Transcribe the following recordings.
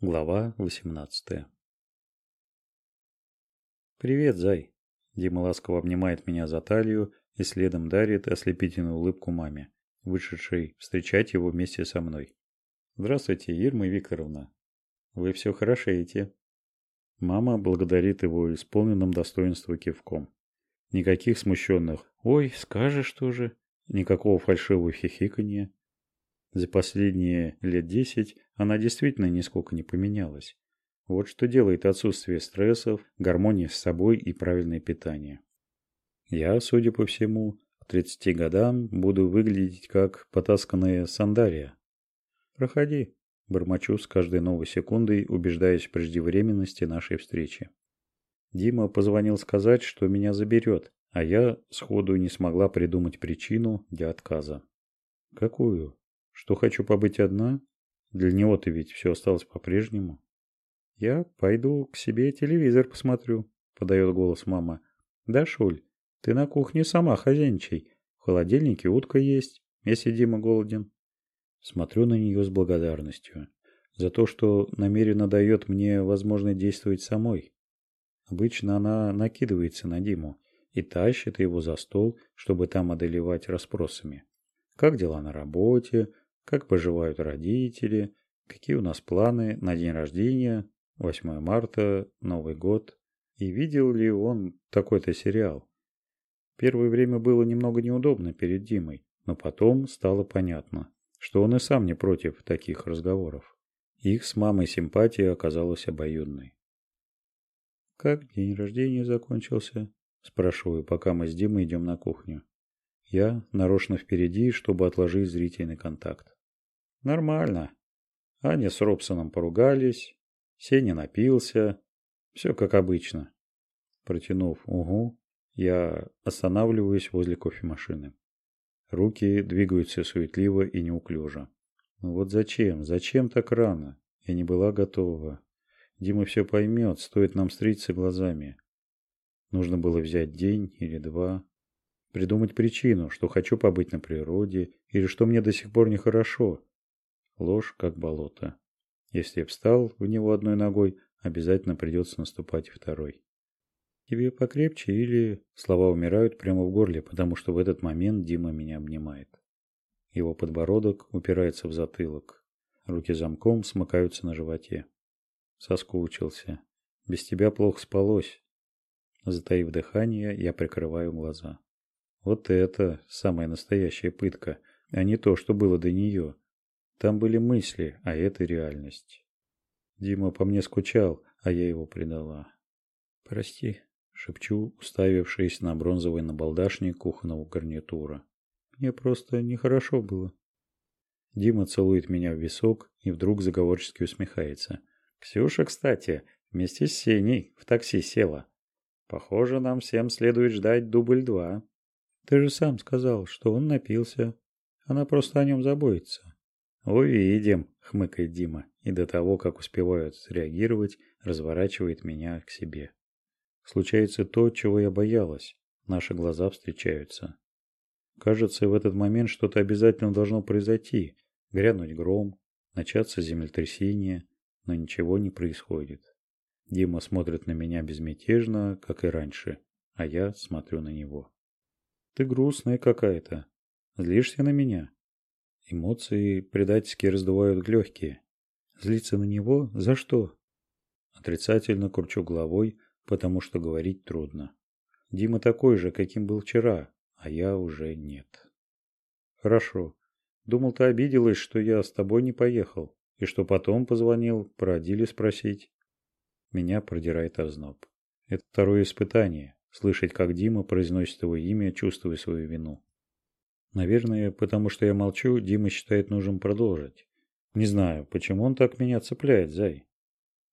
Глава 18 «Привет, зай!» Дима ласково обнимает меня за талию и следом дарит ослепительную улыбку маме, вышедшей встречать его вместе со мной. «Здравствуйте, Ирма Викторовна. Вы все хорошеете». Мама благодарит его исполненным достоинства кивком. Никаких смущенных «Ой, скажешь тоже?» Никакого фальшивого хихикания. За последние лет десять она действительно нисколько не поменялась. Вот что делает отсутствие стрессов, гармония с собой и правильное питание. Я, судя по всему, к 30 годам буду выглядеть как потасканная сандалия. Проходи, бормочу с каждой новой секундой, убеждаясь в преждевременности нашей встречи. Дима позвонил сказать, что меня заберет, а я сходу не смогла придумать причину для отказа. Какую? Что хочу побыть одна? Для него-то ведь все осталось по-прежнему. Я пойду к себе телевизор посмотрю, подает голос мама. Да, Шуль, ты на кухне сама хозяйничай. В холодильнике утка есть, если Дима голоден. Смотрю на нее с благодарностью. За то, что намеренно дает мне возможность действовать самой. Обычно она накидывается на Диму, и тащит его за стол, чтобы там одолевать расспросами. Как дела на работе, как поживают родители, какие у нас планы на день рождения, 8 марта, Новый год, и видел ли он такой-то сериал. Первое время было немного неудобно перед Димой, но потом стало понятно, что он и сам не против таких разговоров. Их с мамой симпатия оказалась обоюдной. «Как день рождения закончился?» Спрашиваю, пока мы с Димой идем на кухню. Я нарочно впереди, чтобы отложить зрительный контакт. Нормально. Аня с Робсоном поругались. Сеня напился. Все как обычно. Протянув «Угу», я останавливаюсь возле кофемашины. Руки двигаются суетливо и неуклюже. Ну вот зачем? Зачем так рано? Я не была готова. Дима все поймет, стоит нам встретиться глазами. Нужно было взять день или два, придумать причину, что хочу побыть на природе или что мне до сих пор нехорошо. Ложь как болото. Если встал в него одной ногой, обязательно придется наступать второй. Тебе покрепче или... Слова умирают прямо в горле, потому что в этот момент Дима меня обнимает. Его подбородок упирается в затылок. Руки замком смыкаются на животе. Соскучился. Без тебя плохо спалось. Затаив дыхание, я прикрываю глаза. Вот это самая настоящая пытка, а не то, что было до нее. Там были мысли, а это реальность. Дима по мне скучал, а я его предала. «Прости», — шепчу, уставившись на бронзовый набалдашник кухонного гарнитура. «Мне просто нехорошо было». Дима целует меня в висок и вдруг заговорчески усмехается. «Ксюша, кстати, вместе с Сеней в такси села. Похоже, нам всем следует ждать дубль два. Ты же сам сказал, что он напился. Она просто о нем заботится. Увидим, хмыкает Дима, и до того, как успевают среагировать, разворачивает меня к себе. Случается то, чего я боялась. Наши глаза встречаются. Кажется, в этот момент что-то обязательно должно произойти. Грянуть гром, начаться землетрясение, но ничего не происходит. Дима смотрит на меня безмятежно, как и раньше, а я смотрю на него. Ты грустная какая-то. Злишься на меня? Эмоции предательски раздувают легкие. Злиться на него? За что? Отрицательно кручу головой, потому что говорить трудно. Дима такой же, каким был вчера, а я уже нет. Хорошо. Думал, ты обиделась, что я с тобой не поехал, и что потом позвонил про Адиле спросить. Меня продирает озноб. Это второе испытание. Слышать, как Дима произносит его имя, чувствуя свою вину. Наверное, потому что я молчу, Дима считает нужным продолжить. Не знаю, почему он так меня цепляет, Зай.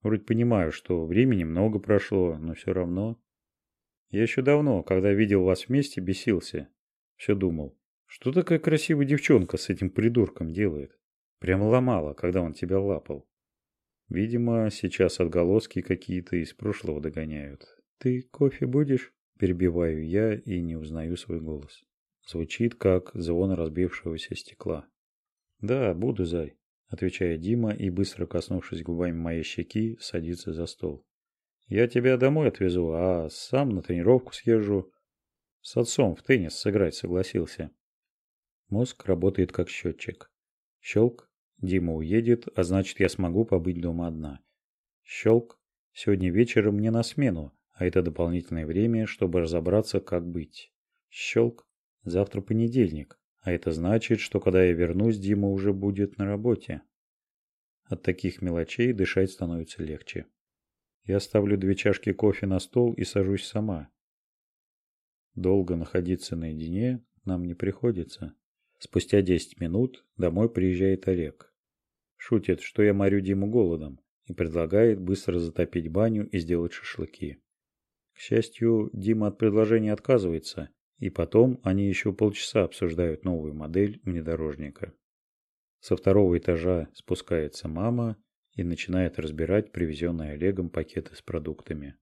Вроде понимаю, что времени много прошло, но все равно. Я еще давно, когда видел вас вместе, бесился. Все думал, что такая красивая девчонка с этим придурком делает. Прямо ломала, когда он тебя лапал. Видимо, сейчас отголоски какие-то из прошлого догоняют. «Ты кофе будешь?» Перебиваю я и не узнаю свой голос. Звучит, как звон разбившегося стекла. «Да, буду, зай», — отвечает Дима и, быстро коснувшись губами моей щеки, садится за стол. Я тебя домой отвезу, а сам на тренировку съезжу. С отцом в теннис сыграть согласился. Мозг работает как счетчик. Щелк. Дима уедет, а значит я смогу побыть дома одна. Щелк. Сегодня вечером мне на смену, а это дополнительное время, чтобы разобраться, как быть. Щелк. Завтра понедельник, а это значит, что когда я вернусь, Дима уже будет на работе. От таких мелочей дышать становится легче. Я ставлю две чашки кофе на стол и сажусь сама. Долго находиться наедине нам не приходится. Спустя 10 минут домой приезжает Олег. Шутит, что я морю Диму голодом и предлагает быстро затопить баню и сделать шашлыки. К счастью, Дима от предложения отказывается, и потом они еще полчаса обсуждают новую модель внедорожника. Со второго этажа спускается мама и начинает разбирать привезенные Олегом пакеты с продуктами.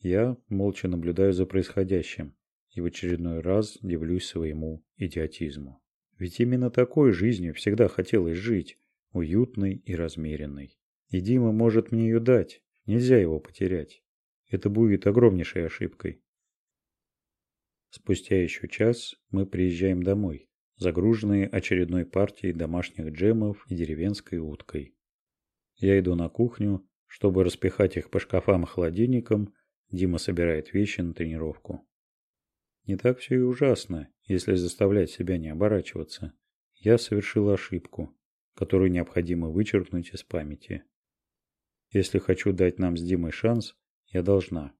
Я молча наблюдаю за происходящим и в очередной раз дивлюсь своему идиотизму. Ведь именно такой жизнью всегда хотелось жить, уютной и размеренной. И Дима может мне ее дать, нельзя его потерять. Это будет огромнейшей ошибкой. Спустя еще час мы приезжаем домой, загруженные очередной партией домашних джемов и деревенской уткой. Я иду на кухню, чтобы распихать их по шкафам и холодильникам, Дима собирает вещи на тренировку. Не так все и ужасно, если заставлять себя не оборачиваться. Я совершил ошибку, которую необходимо вычеркнуть из памяти. Если хочу дать нам с Димой шанс, я должна.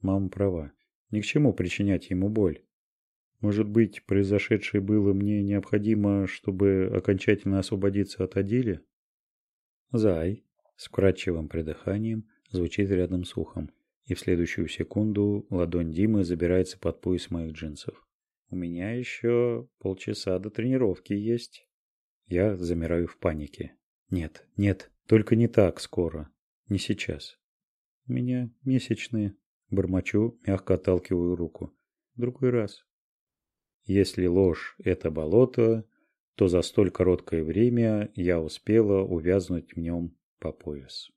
Мама права. Ни к чему причинять ему боль. Может быть, произошедшее было мне необходимо, чтобы окончательно освободиться от Адили? Зай, с вкрадчивым придыханием, звучит рядом с ухом, и в следующую секунду ладонь Димы забирается под пояс моих джинсов. У меня еще полчаса до тренировки есть. Я замираю в панике. Нет, нет, только не так скоро. Не сейчас. У меня месячные. Бормочу, мягко отталкиваю руку. Другой раз. Если ложь – это болото, то за столь короткое время я успела увязнуть в нем по пояс.